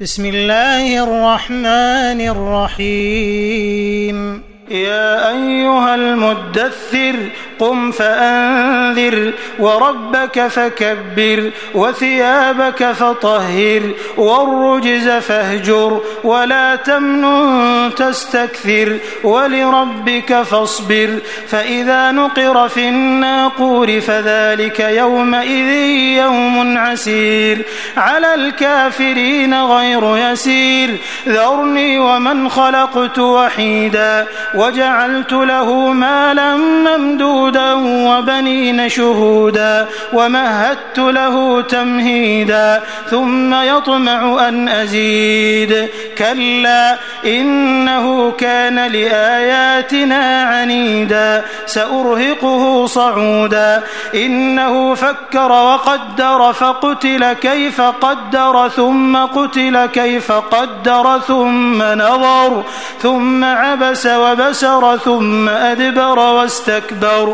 بسم الله الرحمن الرحيم يا أيها المدثر قم فأنذر وربك فكبر وثيابك فطهر والرجز فاهجر ولا تمنن تستكثر ولربك فاصبر فإذا نقر في الناقور فذلك يومئذ يوم عسير على الكافرين غير يسير ذرني ومن خلقت وحيدا وجعلت له مالا ممدودا شهودا وبنين شهودا ومهدت له تمهيدا ثم يطمع أن أزيد كلا إنه كان لآياتنا عنيدا سأرهقه صعودا إنه فكر وقدر فقتل كيف قدر ثم قتل كيف قدر ثم نظر ثم عبس وبسر ثم أدبر واستكبر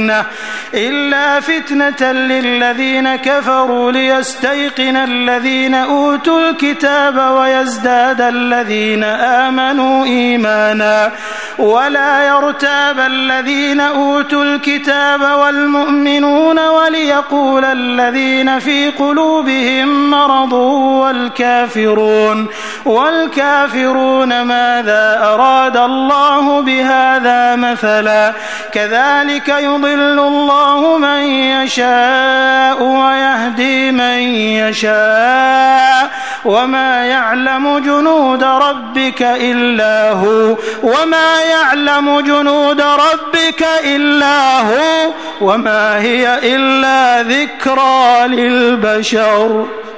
فتنة إلا فتنة للذين كفروا ليستيقن الذين أوتوا الكتاب ويزداد الذين آمنوا إيمانا ولا يرتاب الذين أوتوا الكتاب والمؤمنون وليقول الذين في قلوبهم مرض والكافرون والكافرون ماذا أراد الله بهذا مثلا كذلك يضل الله من يشاء ويهدي من يشاء وما يعلم جنود ربك إلا هو وما يعلم جنود ربك إلا هو وما هي إلا ذكرى للبشر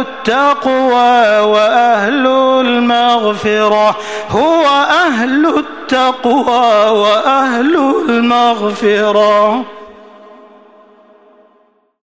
التقوى وأهل المغفرة. هو أهل التقوى وأهل المغفرة.